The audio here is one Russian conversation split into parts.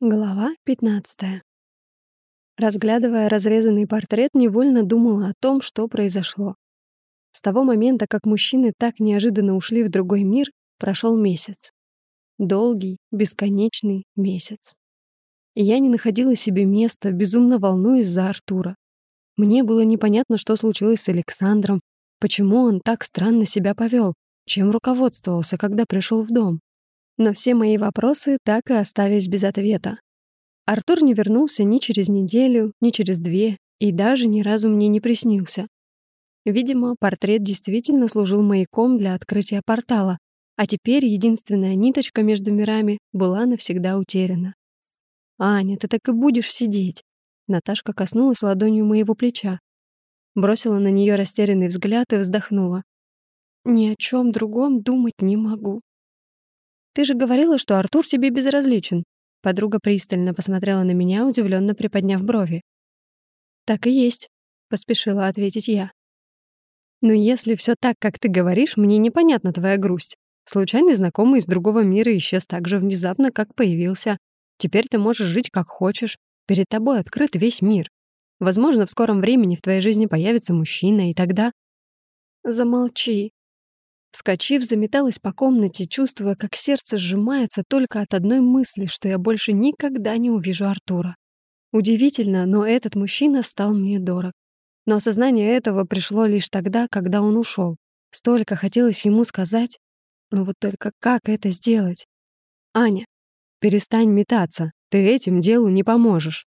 Глава 15. Разглядывая разрезанный портрет, невольно думала о том, что произошло. С того момента, как мужчины так неожиданно ушли в другой мир, прошел месяц. Долгий, бесконечный месяц. И я не находила себе места, безумно волнуясь за Артура. Мне было непонятно, что случилось с Александром, почему он так странно себя повел, чем руководствовался, когда пришел в дом. Но все мои вопросы так и остались без ответа. Артур не вернулся ни через неделю, ни через две, и даже ни разу мне не приснился. Видимо, портрет действительно служил маяком для открытия портала, а теперь единственная ниточка между мирами была навсегда утеряна. «Аня, ты так и будешь сидеть!» Наташка коснулась ладонью моего плеча. Бросила на нее растерянный взгляд и вздохнула. «Ни о чем другом думать не могу. Ты же говорила, что Артур тебе безразличен. Подруга пристально посмотрела на меня, удивленно приподняв брови. Так и есть, поспешила ответить я. Но если все так, как ты говоришь, мне непонятна твоя грусть. Случайный знакомый из другого мира исчез так же внезапно, как появился. Теперь ты можешь жить как хочешь. Перед тобой открыт весь мир. Возможно, в скором времени в твоей жизни появится мужчина, и тогда... Замолчи, Вскочив, заметалась по комнате, чувствуя, как сердце сжимается только от одной мысли, что я больше никогда не увижу Артура. Удивительно, но этот мужчина стал мне дорог. Но осознание этого пришло лишь тогда, когда он ушел. Столько хотелось ему сказать, но вот только как это сделать? Аня, перестань метаться, ты этим делу не поможешь.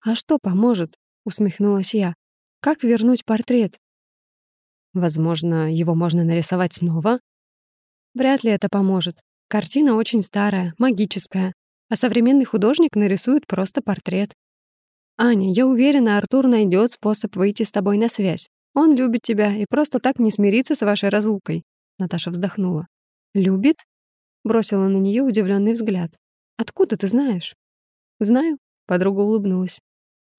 А что поможет? усмехнулась я. Как вернуть портрет? Возможно, его можно нарисовать снова? Вряд ли это поможет. Картина очень старая, магическая, а современный художник нарисует просто портрет. Аня, я уверена, Артур найдет способ выйти с тобой на связь. Он любит тебя и просто так не смирится с вашей разлукой. Наташа вздохнула. Любит? Бросила на нее удивленный взгляд. Откуда ты знаешь? Знаю, подруга улыбнулась.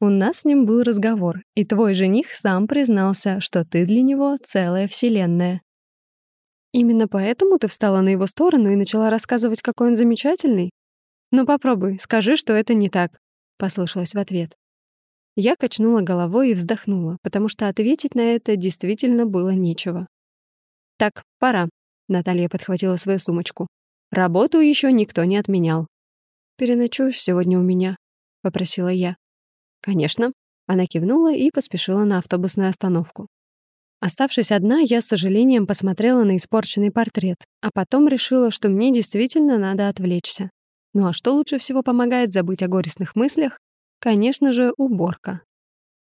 У нас с ним был разговор, и твой жених сам признался, что ты для него целая вселенная. Именно поэтому ты встала на его сторону и начала рассказывать, какой он замечательный? Ну попробуй, скажи, что это не так, послышалось в ответ. Я качнула головой и вздохнула, потому что ответить на это действительно было нечего. Так, пора. Наталья подхватила свою сумочку. Работу еще никто не отменял. Переночуешь сегодня у меня, попросила я. «Конечно». Она кивнула и поспешила на автобусную остановку. Оставшись одна, я с сожалением посмотрела на испорченный портрет, а потом решила, что мне действительно надо отвлечься. Ну а что лучше всего помогает забыть о горестных мыслях? Конечно же, уборка.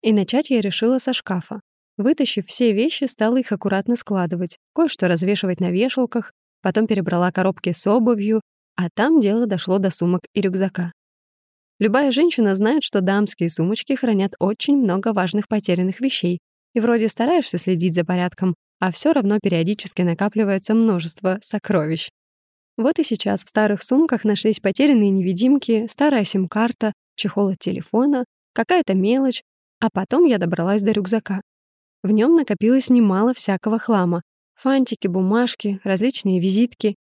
И начать я решила со шкафа. Вытащив все вещи, стала их аккуратно складывать, кое-что развешивать на вешалках, потом перебрала коробки с обувью, а там дело дошло до сумок и рюкзака. Любая женщина знает, что дамские сумочки хранят очень много важных потерянных вещей, и вроде стараешься следить за порядком, а все равно периодически накапливается множество сокровищ. Вот и сейчас в старых сумках нашлись потерянные невидимки, старая сим-карта, чехол от телефона, какая-то мелочь, а потом я добралась до рюкзака. В нем накопилось немало всякого хлама. Фантики, бумажки, различные визитки.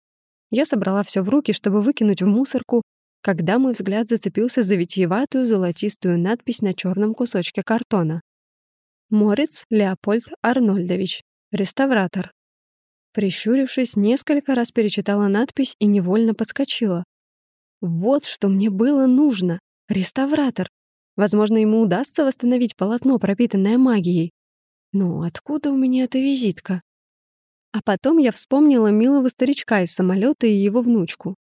Я собрала все в руки, чтобы выкинуть в мусорку, когда мой взгляд зацепился за витиеватую золотистую надпись на черном кусочке картона. Морец Леопольд Арнольдович, реставратор. Прищурившись, несколько раз перечитала надпись и невольно подскочила. Вот что мне было нужно. Реставратор. Возможно, ему удастся восстановить полотно, пропитанное магией. Но откуда у меня эта визитка? А потом я вспомнила милого старичка из самолета и его внучку.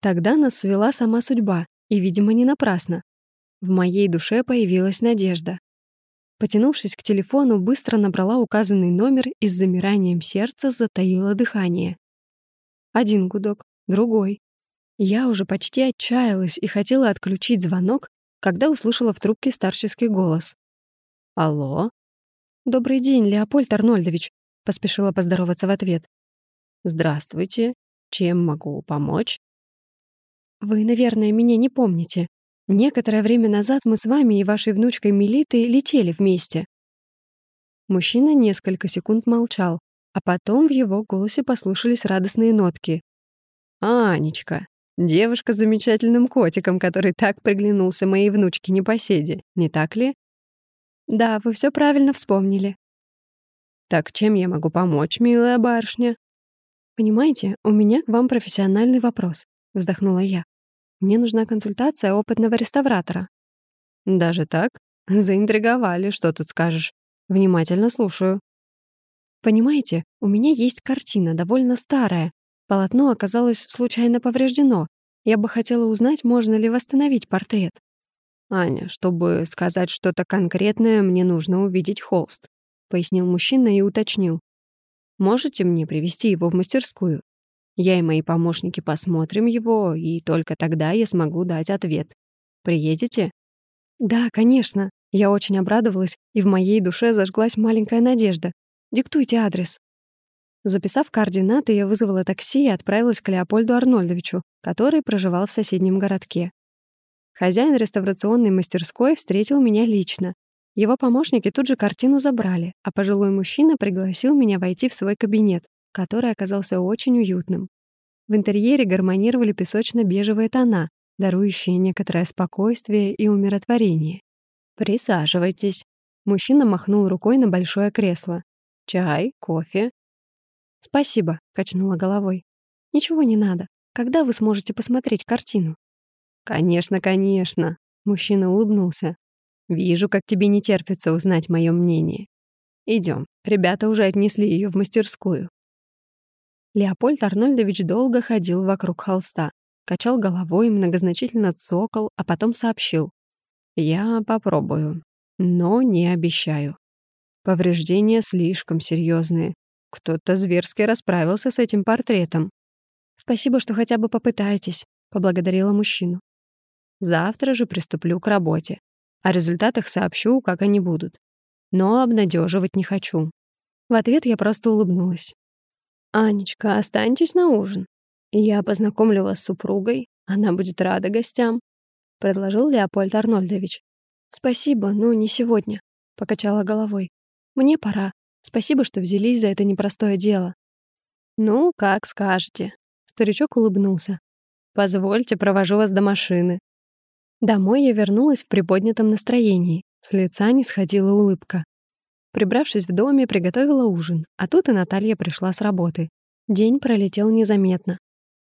Тогда нас свела сама судьба, и, видимо, не напрасно. В моей душе появилась надежда. Потянувшись к телефону, быстро набрала указанный номер и с замиранием сердца затаила дыхание. Один гудок, другой. Я уже почти отчаялась и хотела отключить звонок, когда услышала в трубке старческий голос. «Алло?» «Добрый день, Леопольд Арнольдович», — поспешила поздороваться в ответ. «Здравствуйте. Чем могу помочь?» Вы, наверное, меня не помните. Некоторое время назад мы с вами и вашей внучкой Мелитой летели вместе». Мужчина несколько секунд молчал, а потом в его голосе послышались радостные нотки. «Анечка, Девушка с замечательным котиком, который так приглянулся моей внучке непоседе, не так ли? Да, вы все правильно вспомнили. Так чем я могу помочь, милая барышня? Понимаете, у меня к вам профессиональный вопрос, вздохнула я. Мне нужна консультация опытного реставратора. Даже так? Заинтриговали, что тут скажешь. Внимательно слушаю. Понимаете, у меня есть картина, довольно старая. Полотно оказалось случайно повреждено. Я бы хотела узнать, можно ли восстановить портрет. Аня, чтобы сказать что-то конкретное, мне нужно увидеть холст, пояснил мужчина и уточнил. Можете мне привести его в мастерскую? Я и мои помощники посмотрим его, и только тогда я смогу дать ответ. Приедете? Да, конечно. Я очень обрадовалась, и в моей душе зажглась маленькая надежда. Диктуйте адрес». Записав координаты, я вызвала такси и отправилась к Леопольду Арнольдовичу, который проживал в соседнем городке. Хозяин реставрационной мастерской встретил меня лично. Его помощники тут же картину забрали, а пожилой мужчина пригласил меня войти в свой кабинет, который оказался очень уютным. В интерьере гармонировали песочно-бежевые тона, дарующие некоторое спокойствие и умиротворение. «Присаживайтесь». Мужчина махнул рукой на большое кресло. Чай, кофе?» «Спасибо», — качнула головой. «Ничего не надо. Когда вы сможете посмотреть картину?» «Конечно, конечно», — мужчина улыбнулся. «Вижу, как тебе не терпится узнать мое мнение. Идем. Ребята уже отнесли ее в мастерскую». Леопольд Арнольдович долго ходил вокруг холста, качал головой, многозначительно цокал, а потом сообщил. «Я попробую, но не обещаю». Повреждения слишком серьезные. Кто-то зверски расправился с этим портретом. «Спасибо, что хотя бы попытаетесь», — поблагодарила мужчину. «Завтра же приступлю к работе. О результатах сообщу, как они будут. Но обнадеживать не хочу». В ответ я просто улыбнулась. «Анечка, останьтесь на ужин. Я познакомлю вас с супругой. Она будет рада гостям», — предложил Леопольд Арнольдович. «Спасибо, но не сегодня», — покачала головой. Мне пора. Спасибо, что взялись за это непростое дело». «Ну, как скажете». Старичок улыбнулся. «Позвольте, провожу вас до машины». Домой я вернулась в приподнятом настроении. С лица не сходила улыбка. Прибравшись в доме, приготовила ужин, а тут и Наталья пришла с работы. День пролетел незаметно.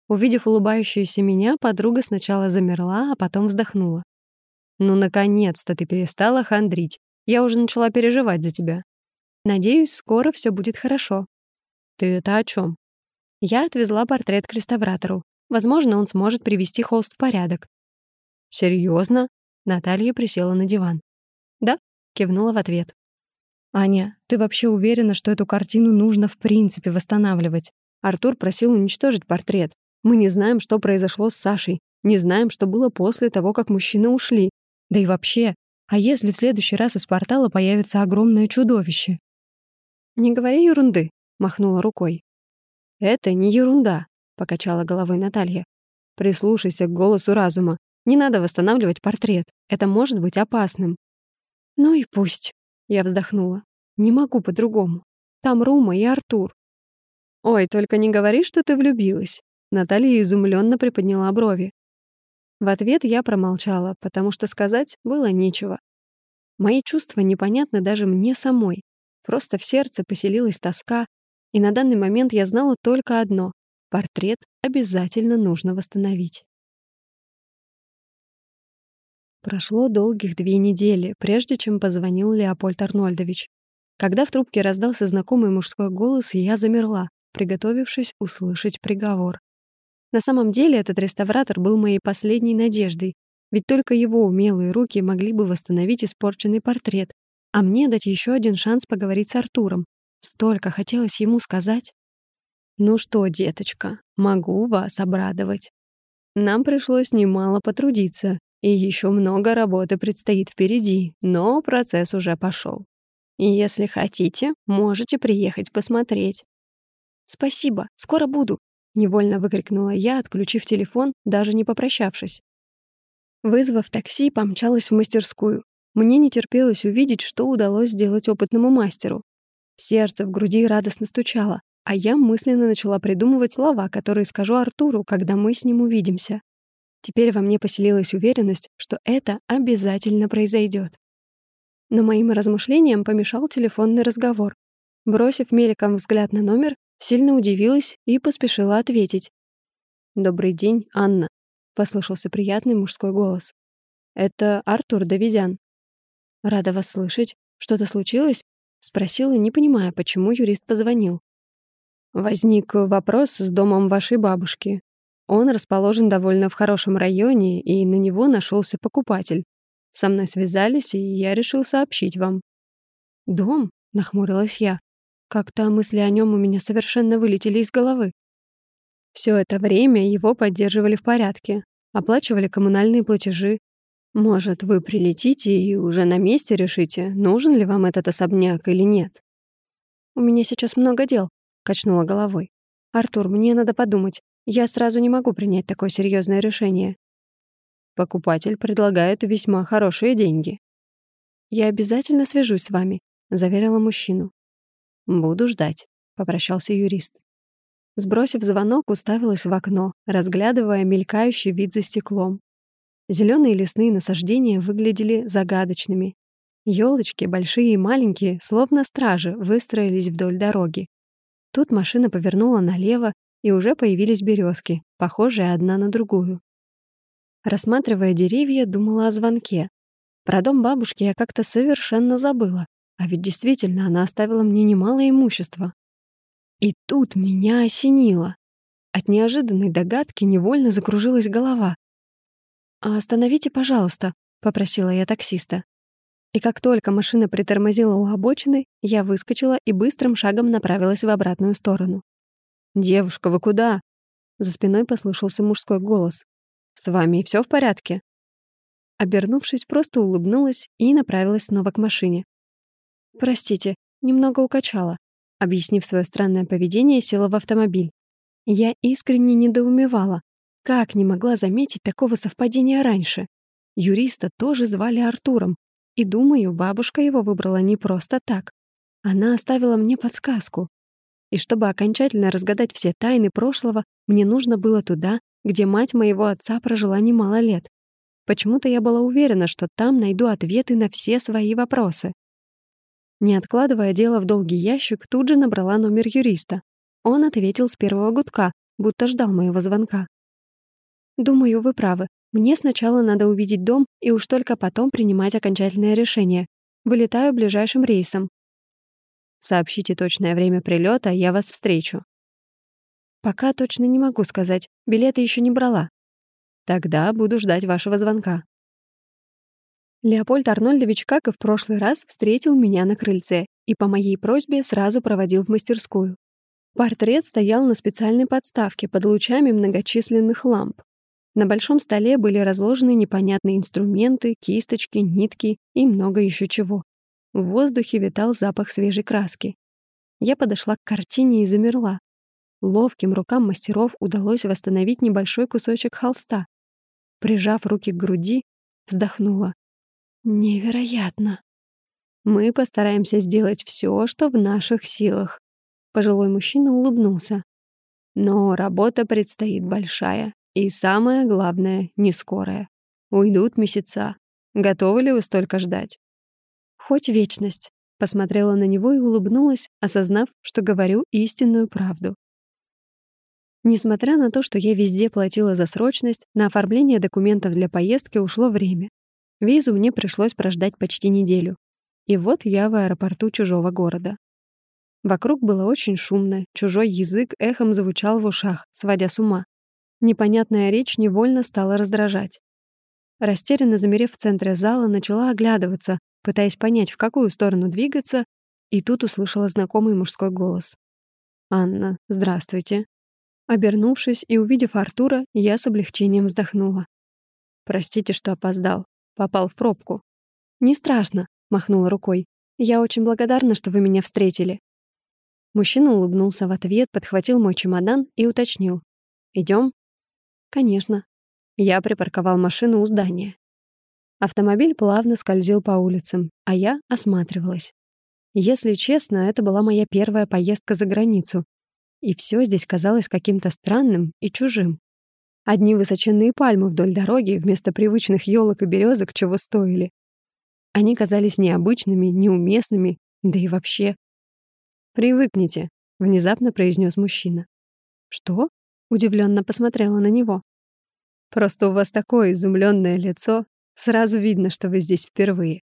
Увидев улыбающуюся меня, подруга сначала замерла, а потом вздохнула. «Ну, наконец-то ты перестала хандрить. Я уже начала переживать за тебя». Надеюсь, скоро все будет хорошо. Ты это о чем? Я отвезла портрет к реставратору. Возможно, он сможет привести холст в порядок. Серьезно? Наталья присела на диван. Да, кивнула в ответ. Аня, ты вообще уверена, что эту картину нужно в принципе восстанавливать? Артур просил уничтожить портрет. Мы не знаем, что произошло с Сашей, не знаем, что было после того, как мужчины ушли. Да и вообще, а если в следующий раз из портала появится огромное чудовище? «Не говори ерунды», — махнула рукой. «Это не ерунда», — покачала головой Наталья. «Прислушайся к голосу разума. Не надо восстанавливать портрет. Это может быть опасным». «Ну и пусть», — я вздохнула. «Не могу по-другому. Там Рума и Артур». «Ой, только не говори, что ты влюбилась», — Наталья изумленно приподняла брови. В ответ я промолчала, потому что сказать было нечего. Мои чувства непонятны даже мне самой. Просто в сердце поселилась тоска, и на данный момент я знала только одно — портрет обязательно нужно восстановить. Прошло долгих две недели, прежде чем позвонил Леопольд Арнольдович. Когда в трубке раздался знакомый мужской голос, я замерла, приготовившись услышать приговор. На самом деле этот реставратор был моей последней надеждой, ведь только его умелые руки могли бы восстановить испорченный портрет, а мне дать еще один шанс поговорить с Артуром. Столько хотелось ему сказать. «Ну что, деточка, могу вас обрадовать. Нам пришлось немало потрудиться, и еще много работы предстоит впереди, но процесс уже пошел. Если хотите, можете приехать посмотреть». «Спасибо, скоро буду», — невольно выкрикнула я, отключив телефон, даже не попрощавшись. Вызвав такси, помчалась в мастерскую. Мне не терпелось увидеть, что удалось сделать опытному мастеру. Сердце в груди радостно стучало. а я мысленно начала придумывать слова, которые скажу Артуру, когда мы с ним увидимся. Теперь во мне поселилась уверенность, что это обязательно произойдет. Но моим размышлениям помешал телефонный разговор. Бросив мельком взгляд на номер, сильно удивилась и поспешила ответить. «Добрый день, Анна», — послышался приятный мужской голос. «Это Артур Давидян». «Рада вас слышать. Что-то случилось?» — спросила, не понимая, почему юрист позвонил. «Возник вопрос с домом вашей бабушки. Он расположен довольно в хорошем районе, и на него нашелся покупатель. Со мной связались, и я решил сообщить вам». «Дом?» — нахмурилась я. Как-то мысли о нем у меня совершенно вылетели из головы. Все это время его поддерживали в порядке, оплачивали коммунальные платежи. Может, вы прилетите и уже на месте решите, нужен ли вам этот особняк или нет. «У меня сейчас много дел», — качнула головой. «Артур, мне надо подумать. Я сразу не могу принять такое серьезное решение. Покупатель предлагает весьма хорошие деньги. «Я обязательно свяжусь с вами», — заверила мужчину. «Буду ждать», — попрощался юрист. Сбросив звонок, уставилась в окно, разглядывая мелькающий вид за стеклом. Зеленые лесные насаждения выглядели загадочными. Елочки, большие и маленькие, словно стражи, выстроились вдоль дороги. Тут машина повернула налево, и уже появились березки, похожие одна на другую. Рассматривая деревья, думала о звонке. Про дом бабушки я как-то совершенно забыла, а ведь действительно она оставила мне немало имущества. И тут меня осенило. От неожиданной догадки невольно закружилась голова. «А «Остановите, пожалуйста», — попросила я таксиста. И как только машина притормозила у обочины, я выскочила и быстрым шагом направилась в обратную сторону. «Девушка, вы куда?» За спиной послышался мужской голос. «С вами все в порядке?» Обернувшись, просто улыбнулась и направилась снова к машине. «Простите, немного укачала», объяснив свое странное поведение, села в автомобиль. Я искренне недоумевала, как не могла заметить такого совпадения раньше. Юриста тоже звали Артуром, и, думаю, бабушка его выбрала не просто так. Она оставила мне подсказку. И чтобы окончательно разгадать все тайны прошлого, мне нужно было туда, где мать моего отца прожила немало лет. Почему-то я была уверена, что там найду ответы на все свои вопросы. Не откладывая дело в долгий ящик, тут же набрала номер юриста. Он ответил с первого гудка, будто ждал моего звонка. «Думаю, вы правы. Мне сначала надо увидеть дом и уж только потом принимать окончательное решение. Вылетаю ближайшим рейсом. Сообщите точное время прилета, я вас встречу. Пока точно не могу сказать. Билеты еще не брала. Тогда буду ждать вашего звонка. Леопольд Арнольдович, как и в прошлый раз, встретил меня на крыльце и по моей просьбе сразу проводил в мастерскую. Портрет стоял на специальной подставке под лучами многочисленных ламп. На большом столе были разложены непонятные инструменты, кисточки, нитки и много еще чего. В воздухе витал запах свежей краски. Я подошла к картине и замерла. Ловким рукам мастеров удалось восстановить небольшой кусочек холста. Прижав руки к груди, вздохнула. Невероятно. Мы постараемся сделать все, что в наших силах. Пожилой мужчина улыбнулся. Но работа предстоит большая. И самое главное, не скорая. Уйдут месяца. Готовы ли вы столько ждать? Хоть вечность. Посмотрела на него и улыбнулась, осознав, что говорю истинную правду. Несмотря на то, что я везде платила за срочность, на оформление документов для поездки ушло время. Визу мне пришлось прождать почти неделю. И вот я в аэропорту чужого города. Вокруг было очень шумно, чужой язык эхом звучал в ушах, сводя с ума. Непонятная речь невольно стала раздражать. Растерянно замерев в центре зала, начала оглядываться, пытаясь понять, в какую сторону двигаться, и тут услышала знакомый мужской голос. «Анна, здравствуйте». Обернувшись и увидев Артура, я с облегчением вздохнула. «Простите, что опоздал. Попал в пробку. «Не страшно», — махнула рукой. «Я очень благодарна, что вы меня встретили». Мужчина улыбнулся в ответ, подхватил мой чемодан и уточнил. Идем? «Конечно». Я припарковал машину у здания. Автомобиль плавно скользил по улицам, а я осматривалась. Если честно, это была моя первая поездка за границу, и все здесь казалось каким-то странным и чужим. Одни высоченные пальмы вдоль дороги вместо привычных елок и березок чего стоили. Они казались необычными, неуместными, да и вообще. «Привыкните», — внезапно произнес мужчина. «Что?» — удивленно посмотрела на него. «Просто у вас такое изумленное лицо. Сразу видно, что вы здесь впервые.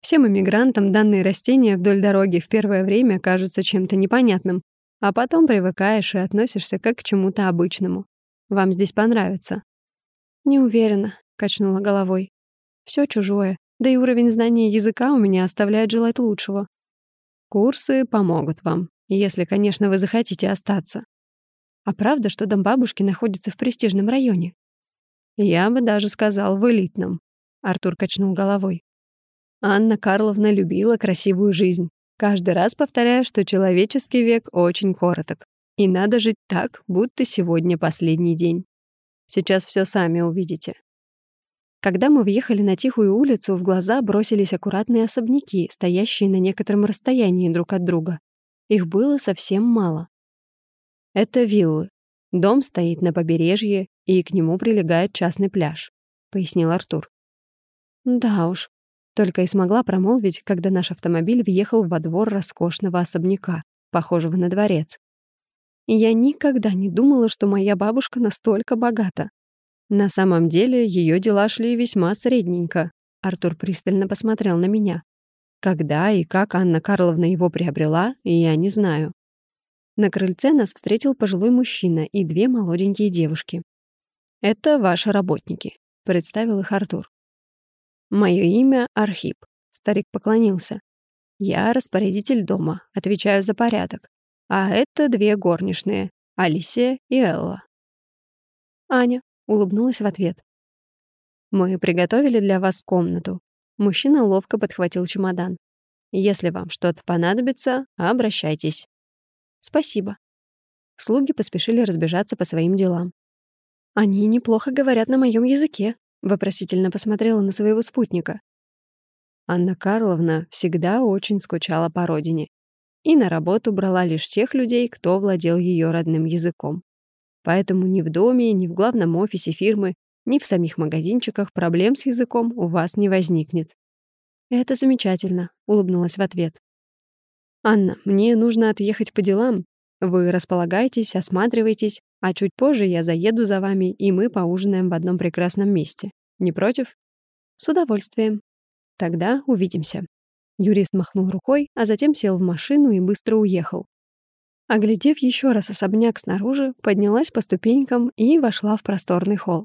Всем иммигрантам данные растения вдоль дороги в первое время кажутся чем-то непонятным, а потом привыкаешь и относишься как к чему-то обычному. Вам здесь понравится». «Не уверена», — качнула головой. Все чужое, да и уровень знания языка у меня оставляет желать лучшего. Курсы помогут вам, если, конечно, вы захотите остаться. А правда, что дом бабушки находится в престижном районе? Я бы даже сказал, в элитном. Артур качнул головой. Анна Карловна любила красивую жизнь. Каждый раз повторяя, что человеческий век очень короток. И надо жить так, будто сегодня последний день. Сейчас все сами увидите. Когда мы въехали на тихую улицу, в глаза бросились аккуратные особняки, стоящие на некотором расстоянии друг от друга. Их было совсем мало. Это виллы. Дом стоит на побережье, и к нему прилегает частный пляж, пояснил Артур. Да уж, только и смогла промолвить, когда наш автомобиль въехал во двор роскошного особняка, похожего на дворец. Я никогда не думала, что моя бабушка настолько богата. На самом деле ее дела шли весьма средненько. Артур пристально посмотрел на меня. Когда и как Анна Карловна его приобрела, я не знаю. На крыльце нас встретил пожилой мужчина и две молоденькие девушки. «Это ваши работники», — представил их Артур. «Мое имя Архип», — старик поклонился. «Я распорядитель дома, отвечаю за порядок. А это две горничные, Алисия и Элла». «Аня», улыбнулась в ответ. «Мы приготовили для вас комнату». Мужчина ловко подхватил чемодан. «Если вам что-то понадобится, обращайтесь». «Спасибо». Слуги поспешили разбежаться по своим делам. «Они неплохо говорят на моем языке», — вопросительно посмотрела на своего спутника. Анна Карловна всегда очень скучала по родине и на работу брала лишь тех людей, кто владел ее родным языком. Поэтому ни в доме, ни в главном офисе фирмы, ни в самих магазинчиках проблем с языком у вас не возникнет. «Это замечательно», — улыбнулась в ответ. «Анна, мне нужно отъехать по делам. Вы располагайтесь, осматривайтесь, а чуть позже я заеду за вами, и мы поужинаем в одном прекрасном месте. Не против?» «С удовольствием. Тогда увидимся». Юрист махнул рукой, а затем сел в машину и быстро уехал. Оглядев еще раз особняк снаружи, поднялась по ступенькам и вошла в просторный холл.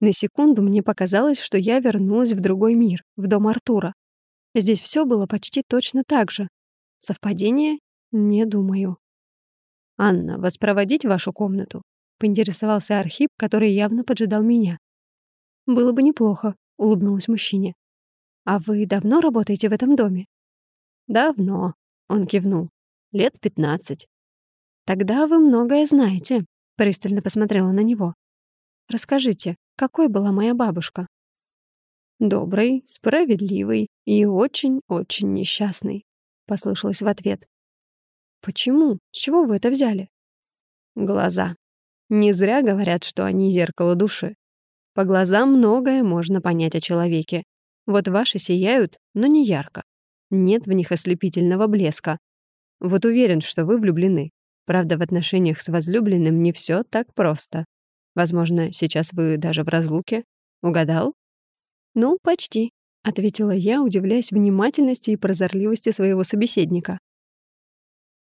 На секунду мне показалось, что я вернулась в другой мир, в дом Артура. Здесь все было почти точно так же. Совпадение? Не думаю. «Анна, вас проводить в вашу комнату?» — поинтересовался Архип, который явно поджидал меня. «Было бы неплохо», — улыбнулась мужчине. «А вы давно работаете в этом доме?» «Давно», — он кивнул. «Лет пятнадцать. «Тогда вы многое знаете», — пристально посмотрела на него. «Расскажите, какой была моя бабушка?» «Добрый, справедливый и очень-очень несчастный», — послышалось в ответ. «Почему? С чего вы это взяли?» «Глаза. Не зря говорят, что они зеркало души. По глазам многое можно понять о человеке. Вот ваши сияют, но не ярко. Нет в них ослепительного блеска. Вот уверен, что вы влюблены. Правда, в отношениях с возлюбленным не все так просто. Возможно, сейчас вы даже в разлуке. Угадал? Ну, почти, ответила я, удивляясь внимательности и прозорливости своего собеседника.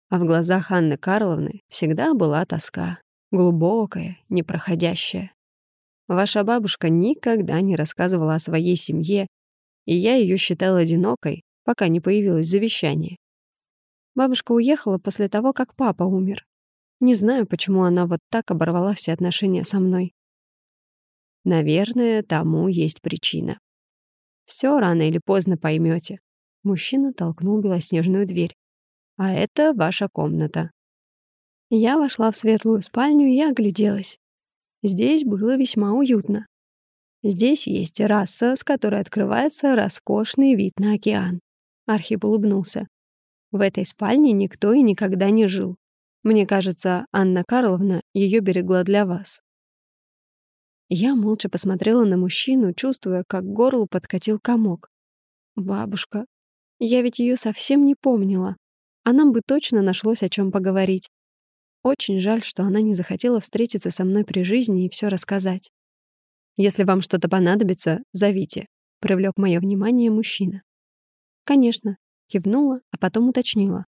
А в глазах Анны Карловны всегда была тоска, глубокая, непроходящая. Ваша бабушка никогда не рассказывала о своей семье, и я ее считал одинокой, пока не появилось завещание. Бабушка уехала после того, как папа умер. Не знаю, почему она вот так оборвала все отношения со мной. Наверное, тому есть причина. Все рано или поздно поймете. Мужчина толкнул белоснежную дверь. А это ваша комната. Я вошла в светлую спальню и огляделась. Здесь было весьма уютно. Здесь есть терраса, с которой открывается роскошный вид на океан. Архип улыбнулся. В этой спальне никто и никогда не жил. Мне кажется, Анна Карловна ее берегла для вас». Я молча посмотрела на мужчину, чувствуя, как к горлу подкатил комок. «Бабушка. Я ведь ее совсем не помнила. А нам бы точно нашлось о чем поговорить. Очень жаль, что она не захотела встретиться со мной при жизни и все рассказать. Если вам что-то понадобится, зовите», — привлек мое внимание мужчина. «Конечно», — кивнула, а потом уточнила.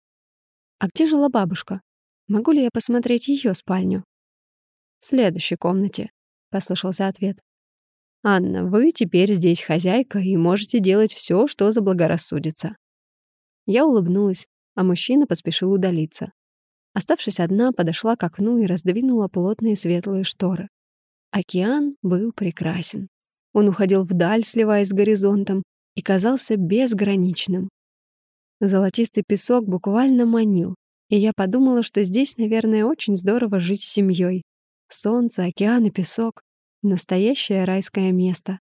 «А где жила бабушка? Могу ли я посмотреть ее спальню?» «В следующей комнате», — послышался ответ. «Анна, вы теперь здесь хозяйка и можете делать все, что заблагорассудится». Я улыбнулась, а мужчина поспешил удалиться. Оставшись одна, подошла к окну и раздвинула плотные светлые шторы. Океан был прекрасен. Он уходил вдаль, сливаясь с горизонтом, и казался безграничным. Золотистый песок буквально манил, и я подумала, что здесь, наверное, очень здорово жить с семьей. Солнце, океан и песок — настоящее райское место.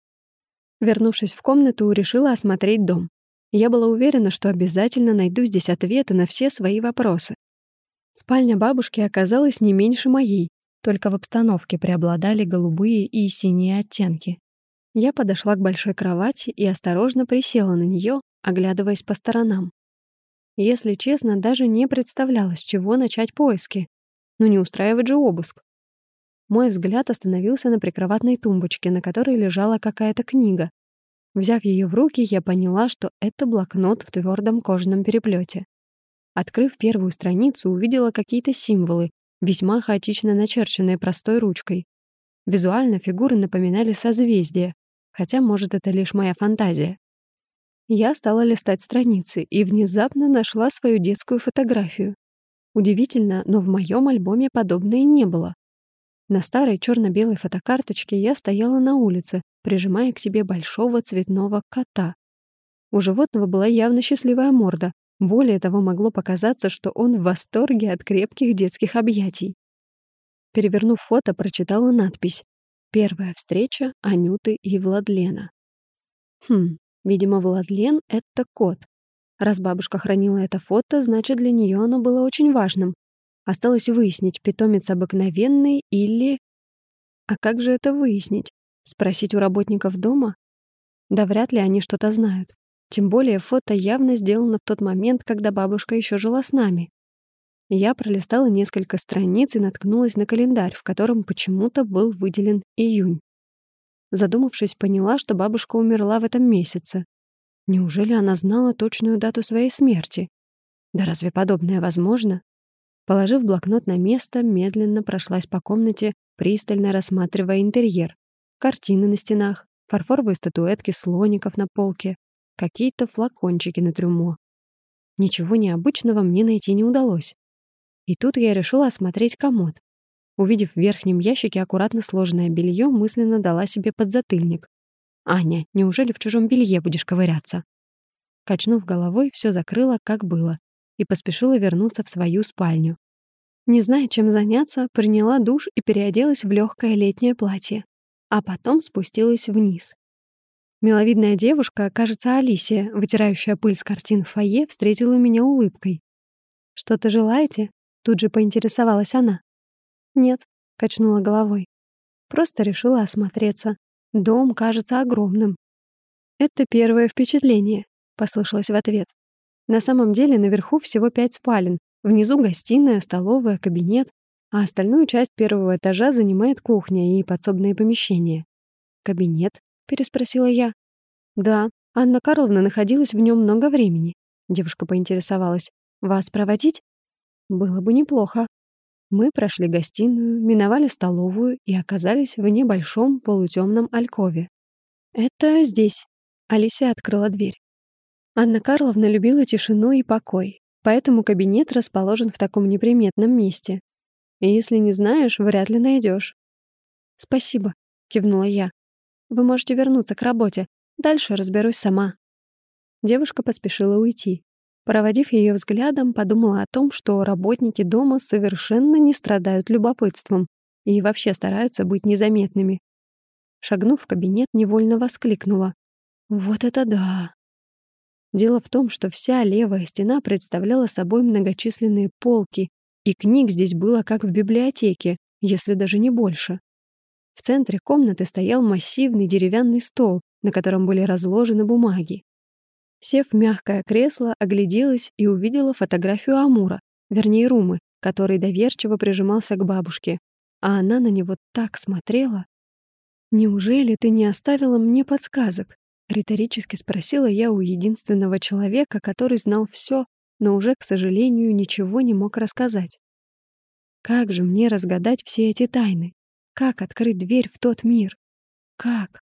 Вернувшись в комнату, решила осмотреть дом. Я была уверена, что обязательно найду здесь ответы на все свои вопросы. Спальня бабушки оказалась не меньше моей, только в обстановке преобладали голубые и синие оттенки. Я подошла к большой кровати и осторожно присела на нее, оглядываясь по сторонам. Если честно, даже не представляла, с чего начать поиски. Ну не устраивать же обыск. Мой взгляд остановился на прикроватной тумбочке, на которой лежала какая-то книга. Взяв ее в руки, я поняла, что это блокнот в твердом кожаном переплете. Открыв первую страницу, увидела какие-то символы, весьма хаотично начерченные простой ручкой. Визуально фигуры напоминали созвездия, хотя, может, это лишь моя фантазия. Я стала листать страницы и внезапно нашла свою детскую фотографию. Удивительно, но в моем альбоме подобное не было. На старой черно-белой фотокарточке я стояла на улице, прижимая к себе большого цветного кота. У животного была явно счастливая морда. Более того, могло показаться, что он в восторге от крепких детских объятий. Перевернув фото, прочитала надпись «Первая встреча Анюты и Владлена». Хм, видимо, Владлен — это кот. Раз бабушка хранила это фото, значит, для нее оно было очень важным. Осталось выяснить, питомец обыкновенный или... А как же это выяснить? Спросить у работников дома? Да вряд ли они что-то знают. Тем более фото явно сделано в тот момент, когда бабушка еще жила с нами. Я пролистала несколько страниц и наткнулась на календарь, в котором почему-то был выделен июнь. Задумавшись, поняла, что бабушка умерла в этом месяце. Неужели она знала точную дату своей смерти? Да разве подобное возможно? Положив блокнот на место, медленно прошлась по комнате, пристально рассматривая интерьер. Картины на стенах, фарфоровые статуэтки слоников на полке, какие-то флакончики на трюмо. Ничего необычного мне найти не удалось. И тут я решила осмотреть комод. Увидев в верхнем ящике аккуратно сложенное белье, мысленно дала себе подзатыльник. «Аня, неужели в чужом белье будешь ковыряться?» Качнув головой, все закрыла, как было, и поспешила вернуться в свою спальню. Не зная, чем заняться, приняла душ и переоделась в легкое летнее платье, а потом спустилась вниз. Миловидная девушка, кажется, Алисия, вытирающая пыль с картин в фойе, встретила меня улыбкой. «Что-то желаете?» — тут же поинтересовалась она. «Нет», — качнула головой. «Просто решила осмотреться. Дом кажется огромным». «Это первое впечатление», — послышалось в ответ. На самом деле наверху всего пять спален. Внизу гостиная, столовая, кабинет, а остальную часть первого этажа занимает кухня и подсобные помещения. «Кабинет?» — переспросила я. «Да, Анна Карловна находилась в нем много времени». Девушка поинтересовалась. «Вас проводить?» «Было бы неплохо». Мы прошли гостиную, миновали столовую и оказались в небольшом полутемном алькове. «Это здесь». Алисия открыла дверь. Анна Карловна любила тишину и покой, поэтому кабинет расположен в таком неприметном месте. И если не знаешь, вряд ли найдешь. «Спасибо», — кивнула я. «Вы можете вернуться к работе. Дальше разберусь сама». Девушка поспешила уйти. Проводив ее взглядом, подумала о том, что работники дома совершенно не страдают любопытством и вообще стараются быть незаметными. Шагнув в кабинет, невольно воскликнула. «Вот это да!» Дело в том, что вся левая стена представляла собой многочисленные полки И книг здесь было как в библиотеке, если даже не больше. В центре комнаты стоял массивный деревянный стол, на котором были разложены бумаги. Сев в мягкое кресло, огляделась и увидела фотографию Амура, вернее Румы, который доверчиво прижимался к бабушке, а она на него так смотрела. «Неужели ты не оставила мне подсказок?» — риторически спросила я у единственного человека, который знал все, но уже, к сожалению, ничего не мог рассказать. Как же мне разгадать все эти тайны? Как открыть дверь в тот мир? Как?